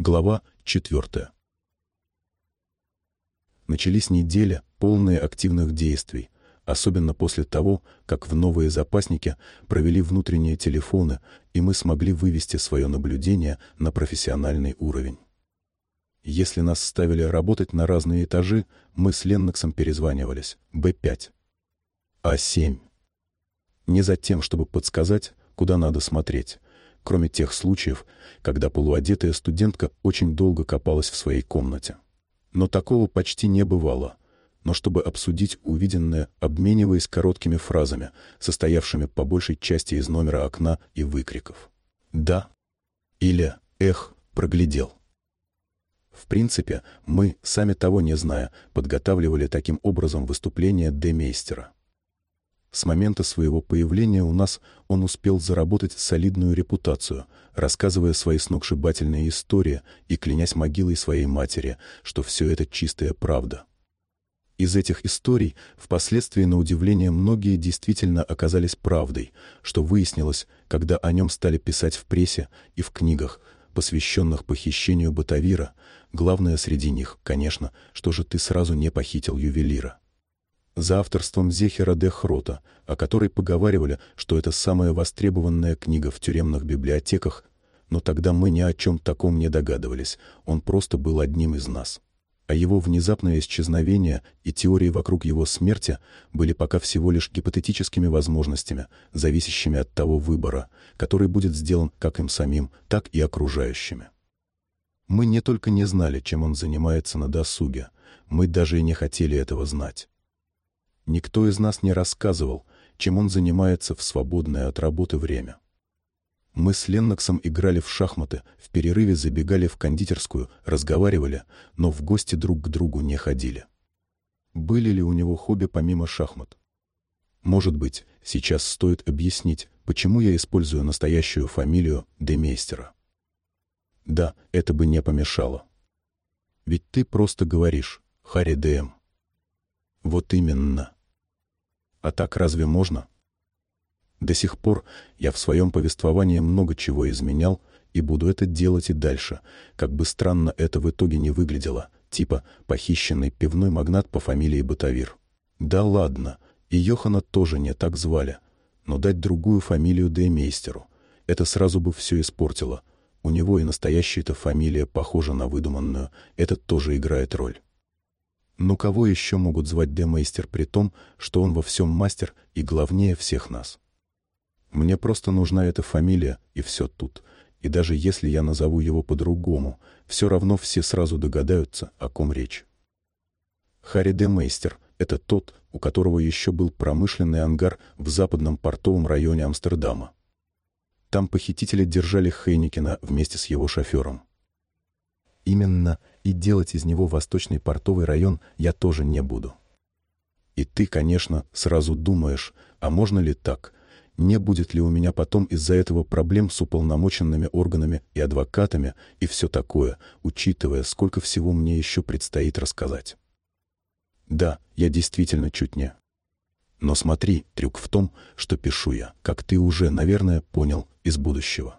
Глава 4. Начались недели, полные активных действий, особенно после того, как в новые запасники провели внутренние телефоны, и мы смогли вывести свое наблюдение на профессиональный уровень. Если нас ставили работать на разные этажи, мы с Ленноксом перезванивались. Б5. А7. Не за тем, чтобы подсказать, куда надо смотреть, кроме тех случаев, когда полуодетая студентка очень долго копалась в своей комнате. Но такого почти не бывало. Но чтобы обсудить увиденное, обмениваясь короткими фразами, состоявшими по большей части из номера окна и выкриков. «Да» или «Эх, проглядел». В принципе, мы, сами того не зная, подготавливали таким образом выступление Демейстера. С момента своего появления у нас он успел заработать солидную репутацию, рассказывая свои сногсшибательные истории и клянясь могилой своей матери, что все это чистая правда. Из этих историй впоследствии, на удивление, многие действительно оказались правдой, что выяснилось, когда о нем стали писать в прессе и в книгах, посвященных похищению Батавира. Главное среди них, конечно, что же ты сразу не похитил ювелира за авторством Зехера де Хрота, о которой поговаривали, что это самая востребованная книга в тюремных библиотеках, но тогда мы ни о чем таком не догадывались, он просто был одним из нас. А его внезапное исчезновение и теории вокруг его смерти были пока всего лишь гипотетическими возможностями, зависящими от того выбора, который будет сделан как им самим, так и окружающими. Мы не только не знали, чем он занимается на досуге, мы даже и не хотели этого знать. Никто из нас не рассказывал, чем он занимается в свободное от работы время. Мы с Ленноксом играли в шахматы, в перерыве забегали в кондитерскую, разговаривали, но в гости друг к другу не ходили. Были ли у него хобби помимо шахмат? Может быть, сейчас стоит объяснить, почему я использую настоящую фамилию Демейстера. Да, это бы не помешало. Ведь ты просто говоришь «Харри ДМ». Вот именно. А так разве можно? До сих пор я в своем повествовании много чего изменял и буду это делать и дальше, как бы странно это в итоге не выглядело, типа похищенный пивной магнат по фамилии Батавир. Да ладно, и Йохана тоже не так звали, но дать другую фамилию Деймейстеру — это сразу бы все испортило. У него и настоящая-то фамилия похожа на выдуманную, это тоже играет роль. Но кого еще могут звать Демейстер при том, что он во всем мастер и главнее всех нас? Мне просто нужна эта фамилия, и все тут. И даже если я назову его по-другому, все равно все сразу догадаются, о ком речь. Харри Демейстер — это тот, у которого еще был промышленный ангар в западном портовом районе Амстердама. Там похитители держали Хейникена вместе с его шофером. Именно и делать из него восточный портовый район я тоже не буду. И ты, конечно, сразу думаешь, а можно ли так? Не будет ли у меня потом из-за этого проблем с уполномоченными органами и адвокатами и все такое, учитывая, сколько всего мне еще предстоит рассказать? Да, я действительно чуть не. Но смотри, трюк в том, что пишу я, как ты уже, наверное, понял, из будущего.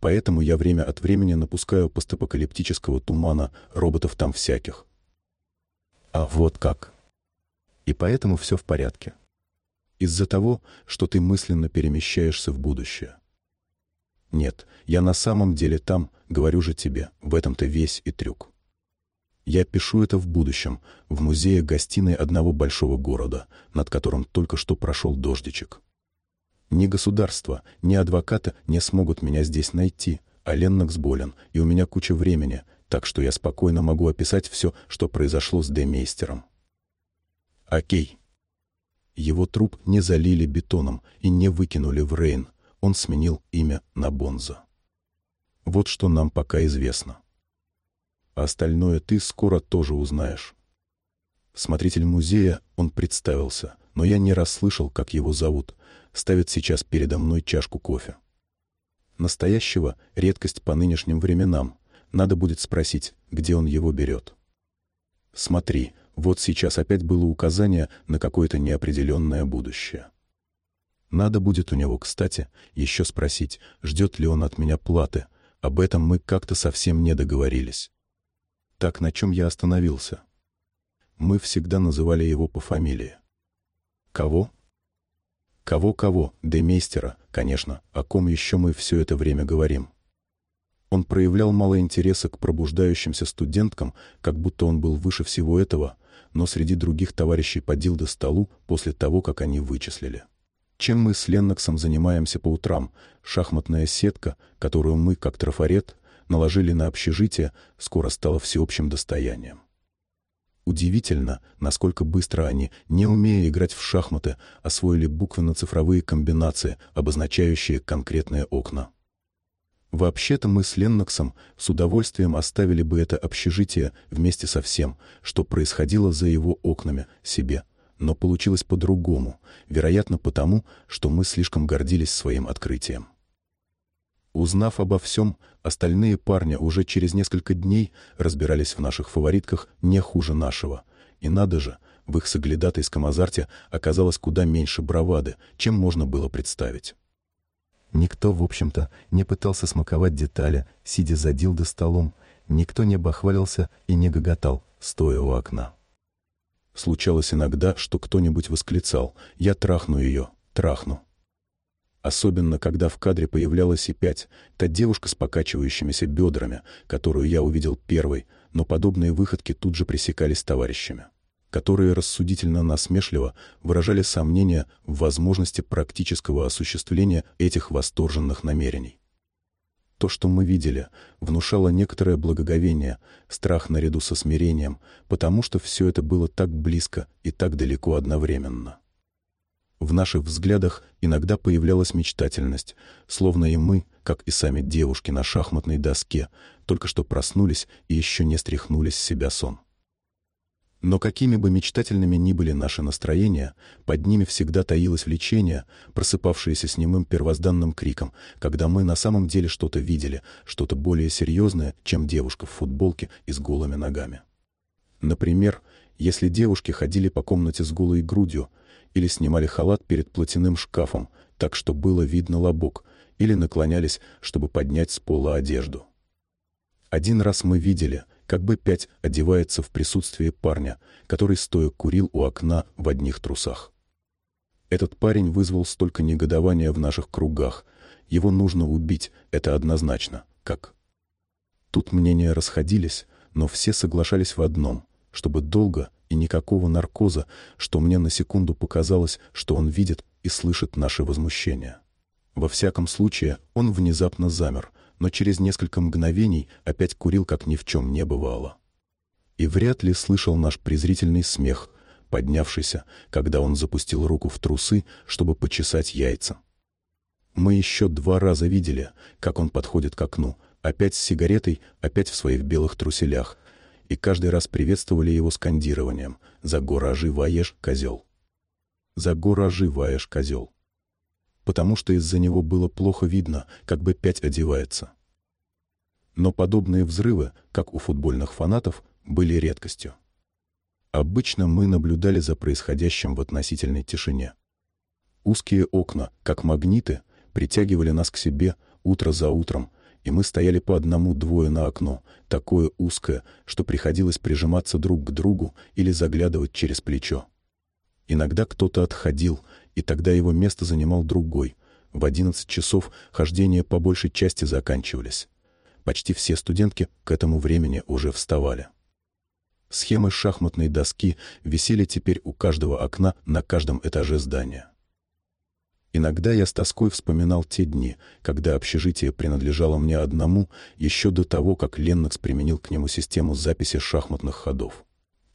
Поэтому я время от времени напускаю постапокалиптического тумана, роботов там всяких. А вот как. И поэтому все в порядке. Из-за того, что ты мысленно перемещаешься в будущее. Нет, я на самом деле там, говорю же тебе, в этом-то весь и трюк. Я пишу это в будущем, в музее-гостиной одного большого города, над которым только что прошел дождичек. Ни государство, ни адвоката не смогут меня здесь найти, а Леннокс болен, и у меня куча времени, так что я спокойно могу описать все, что произошло с Демейстером. Окей. Его труп не залили бетоном и не выкинули в Рейн. Он сменил имя на Бонза. Вот что нам пока известно. А остальное ты скоро тоже узнаешь. Смотритель музея, он представился, но я не расслышал, как его зовут, ставит сейчас передо мной чашку кофе. Настоящего — редкость по нынешним временам. Надо будет спросить, где он его берет. Смотри, вот сейчас опять было указание на какое-то неопределенное будущее. Надо будет у него, кстати, еще спросить, ждет ли он от меня платы, об этом мы как-то совсем не договорились. Так, на чем я остановился? Мы всегда называли его по фамилии. Кого? Кого-кого? Демейстера, конечно, о ком еще мы все это время говорим. Он проявлял мало интереса к пробуждающимся студенткам, как будто он был выше всего этого, но среди других товарищей подил до столу после того, как они вычислили. Чем мы с Ленноксом занимаемся по утрам? Шахматная сетка, которую мы, как трафарет, наложили на общежитие, скоро стала всеобщим достоянием. Удивительно, насколько быстро они, не умея играть в шахматы, освоили буквенно-цифровые комбинации, обозначающие конкретные окна. Вообще-то мы с Ленноксом с удовольствием оставили бы это общежитие вместе со всем, что происходило за его окнами, себе. Но получилось по-другому, вероятно потому, что мы слишком гордились своим открытием. Узнав обо всем, остальные парни уже через несколько дней разбирались в наших фаворитках не хуже нашего. И надо же, в их соглядатайском азарте оказалось куда меньше бравады, чем можно было представить. Никто, в общем-то, не пытался смаковать детали, сидя за дилдо столом. Никто не бахвалился и не гоготал, стоя у окна. Случалось иногда, что кто-нибудь восклицал «Я трахну ее, трахну». Особенно, когда в кадре появлялась и пять, та девушка с покачивающимися бедрами, которую я увидел первой, но подобные выходки тут же пресекались товарищами которые рассудительно-насмешливо выражали сомнения в возможности практического осуществления этих восторженных намерений. То, что мы видели, внушало некоторое благоговение, страх наряду со смирением, потому что все это было так близко и так далеко одновременно. В наших взглядах иногда появлялась мечтательность, словно и мы, как и сами девушки на шахматной доске, только что проснулись и еще не стряхнули с себя сон. Но какими бы мечтательными ни были наши настроения, под ними всегда таилось влечение, просыпавшееся с немым первозданным криком, когда мы на самом деле что-то видели, что-то более серьезное, чем девушка в футболке и с голыми ногами. Например, если девушки ходили по комнате с голой грудью, или снимали халат перед платяным шкафом, так что было видно лобок, или наклонялись, чтобы поднять с пола одежду. Один раз мы видели — как бы пять одевается в присутствии парня, который стоя курил у окна в одних трусах. Этот парень вызвал столько негодования в наших кругах. Его нужно убить, это однозначно. Как? Тут мнения расходились, но все соглашались в одном, чтобы долго и никакого наркоза, что мне на секунду показалось, что он видит и слышит наши возмущения. Во всяком случае, он внезапно замер, но через несколько мгновений опять курил, как ни в чем не бывало. И вряд ли слышал наш презрительный смех, поднявшийся, когда он запустил руку в трусы, чтобы почесать яйца. Мы еще два раза видели, как он подходит к окну, опять с сигаретой, опять в своих белых труселях, и каждый раз приветствовали его скандированием «За гора оживаешь, козел!» «За гора оживаешь, козел!» потому что из-за него было плохо видно, как бы пять одевается. Но подобные взрывы, как у футбольных фанатов, были редкостью. Обычно мы наблюдали за происходящим в относительной тишине. Узкие окна, как магниты, притягивали нас к себе утро за утром, и мы стояли по одному-двое на окно, такое узкое, что приходилось прижиматься друг к другу или заглядывать через плечо. Иногда кто-то отходил, и тогда его место занимал другой. В одиннадцать часов хождения по большей части заканчивались. Почти все студентки к этому времени уже вставали. Схемы шахматной доски висели теперь у каждого окна на каждом этаже здания. Иногда я с тоской вспоминал те дни, когда общежитие принадлежало мне одному еще до того, как Леннокс применил к нему систему записи шахматных ходов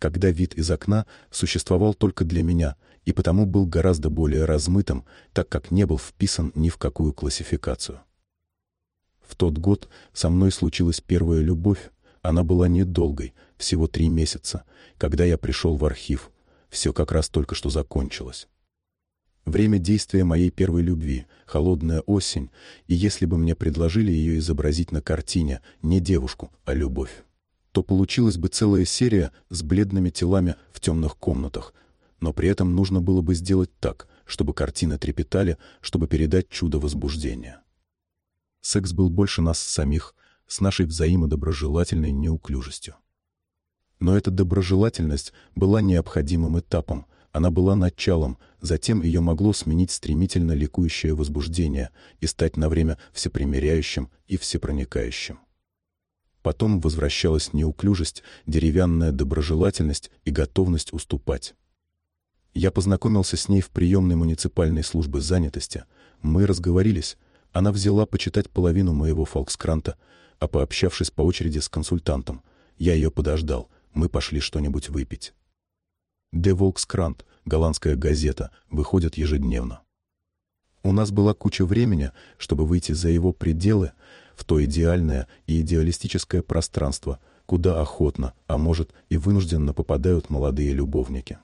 когда вид из окна существовал только для меня и потому был гораздо более размытым, так как не был вписан ни в какую классификацию. В тот год со мной случилась первая любовь, она была недолгой, всего три месяца, когда я пришел в архив. Все как раз только что закончилось. Время действия моей первой любви, холодная осень, и если бы мне предложили ее изобразить на картине не девушку, а любовь то получилась бы целая серия с бледными телами в темных комнатах, но при этом нужно было бы сделать так, чтобы картины трепетали, чтобы передать чудо возбуждения. Секс был больше нас самих, с нашей взаимодоброжелательной неуклюжестью. Но эта доброжелательность была необходимым этапом, она была началом, затем ее могло сменить стремительно ликующее возбуждение и стать на время всепримиряющим и всепроникающим. Потом возвращалась неуклюжесть, деревянная доброжелательность и готовность уступать. Я познакомился с ней в приемной муниципальной службы занятости. Мы разговорились. Она взяла почитать половину моего фолкскранта, а пообщавшись по очереди с консультантом, я ее подождал. Мы пошли что-нибудь выпить. «Де Волкскрант», голландская газета, выходит ежедневно. У нас была куча времени, чтобы выйти за его пределы, в то идеальное и идеалистическое пространство, куда охотно, а может и вынужденно попадают молодые любовники.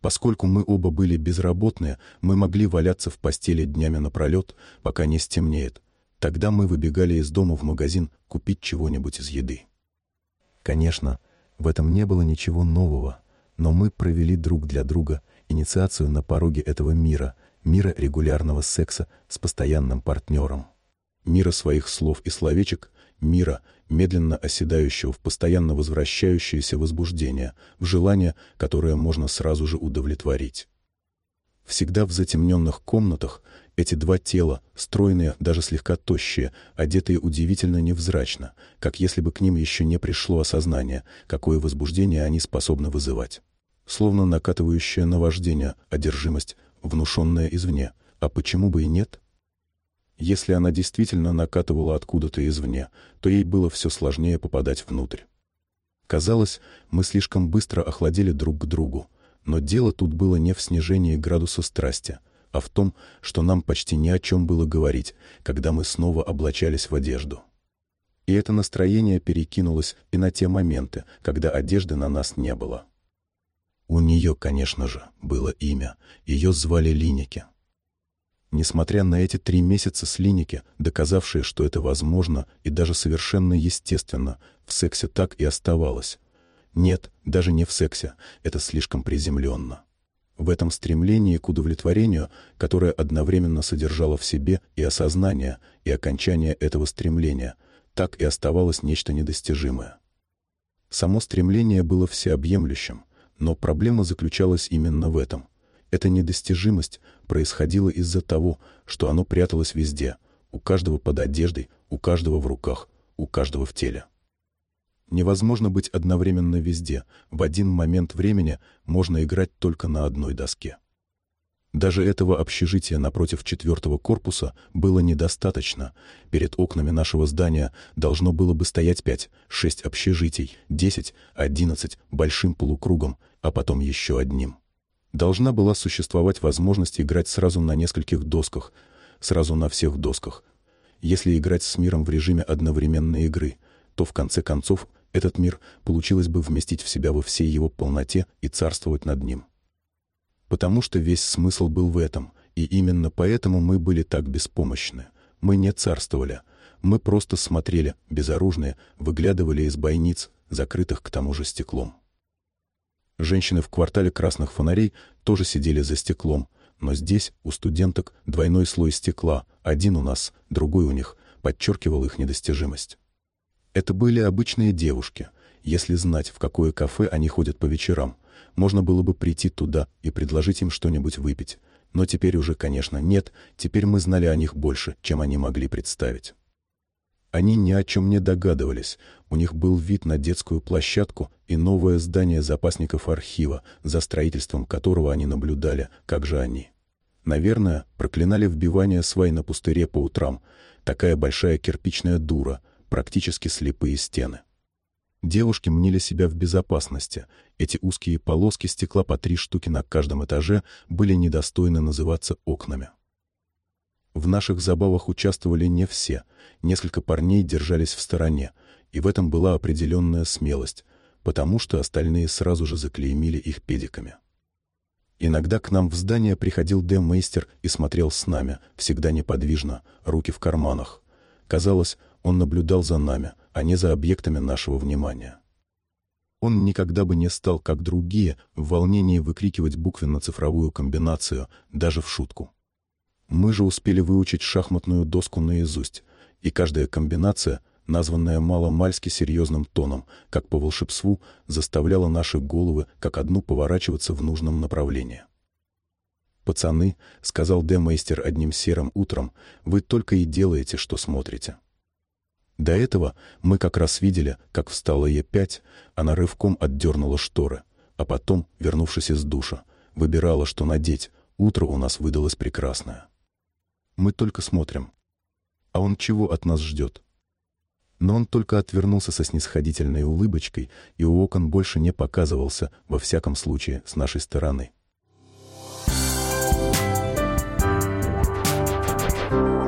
Поскольку мы оба были безработные, мы могли валяться в постели днями напролет, пока не стемнеет. Тогда мы выбегали из дома в магазин купить чего-нибудь из еды. Конечно, в этом не было ничего нового но мы провели друг для друга инициацию на пороге этого мира, мира регулярного секса с постоянным партнером. Мира своих слов и словечек, мира, медленно оседающего в постоянно возвращающееся возбуждение, в желание, которое можно сразу же удовлетворить. Всегда в затемненных комнатах эти два тела, стройные, даже слегка тощие, одетые удивительно невзрачно, как если бы к ним еще не пришло осознание, какое возбуждение они способны вызывать. Словно накатывающее наваждение, одержимость, внушенная извне. А почему бы и нет? Если она действительно накатывала откуда-то извне, то ей было все сложнее попадать внутрь. Казалось, мы слишком быстро охладели друг к другу, но дело тут было не в снижении градуса страсти — а в том, что нам почти ни о чем было говорить, когда мы снова облачались в одежду. И это настроение перекинулось и на те моменты, когда одежды на нас не было. У нее, конечно же, было имя. Ее звали Линики. Несмотря на эти три месяца с Линики, доказавшие, что это возможно и даже совершенно естественно, в сексе так и оставалось. Нет, даже не в сексе, это слишком приземленно. В этом стремлении к удовлетворению, которое одновременно содержало в себе и осознание, и окончание этого стремления, так и оставалось нечто недостижимое. Само стремление было всеобъемлющим, но проблема заключалась именно в этом. Эта недостижимость происходила из-за того, что оно пряталось везде, у каждого под одеждой, у каждого в руках, у каждого в теле. Невозможно быть одновременно везде. В один момент времени можно играть только на одной доске. Даже этого общежития напротив четвертого корпуса было недостаточно. Перед окнами нашего здания должно было бы стоять пять, шесть общежитий, десять, одиннадцать, большим полукругом, а потом еще одним. Должна была существовать возможность играть сразу на нескольких досках, сразу на всех досках. Если играть с миром в режиме одновременной игры, то в конце концов этот мир получилось бы вместить в себя во всей его полноте и царствовать над ним. Потому что весь смысл был в этом, и именно поэтому мы были так беспомощны. Мы не царствовали, мы просто смотрели, безоружные, выглядывали из бойниц, закрытых к тому же стеклом. Женщины в квартале красных фонарей тоже сидели за стеклом, но здесь, у студенток, двойной слой стекла, один у нас, другой у них, подчеркивал их недостижимость. Это были обычные девушки. Если знать, в какое кафе они ходят по вечерам, можно было бы прийти туда и предложить им что-нибудь выпить. Но теперь уже, конечно, нет, теперь мы знали о них больше, чем они могли представить. Они ни о чем не догадывались. У них был вид на детскую площадку и новое здание запасников архива, за строительством которого они наблюдали, как же они. Наверное, проклинали вбивание свай на пустыре по утрам. Такая большая кирпичная дура — практически слепые стены. Девушки мнили себя в безопасности. Эти узкие полоски стекла по три штуки на каждом этаже были недостойны называться окнами. В наших забавах участвовали не все. Несколько парней держались в стороне, и в этом была определенная смелость, потому что остальные сразу же заклеймили их педиками. Иногда к нам в здание приходил Д-мейстер и смотрел с нами, всегда неподвижно, руки в карманах. Казалось, он наблюдал за нами, а не за объектами нашего внимания. Он никогда бы не стал, как другие, в волнении выкрикивать буквенно-цифровую комбинацию, даже в шутку. Мы же успели выучить шахматную доску наизусть, и каждая комбинация, названная маломальски серьезным тоном, как по волшебству, заставляла наши головы как одну поворачиваться в нужном направлении. «Пацаны», — сказал Демейстер одним серым утром, — «вы только и делаете, что смотрите». До этого мы как раз видели, как встала Е5, она рывком отдернула шторы, а потом, вернувшись из душа, выбирала, что надеть. Утро у нас выдалось прекрасное. Мы только смотрим. А он чего от нас ждет? Но он только отвернулся со снисходительной улыбочкой, и у окон больше не показывался, во всяком случае, с нашей стороны. Thank you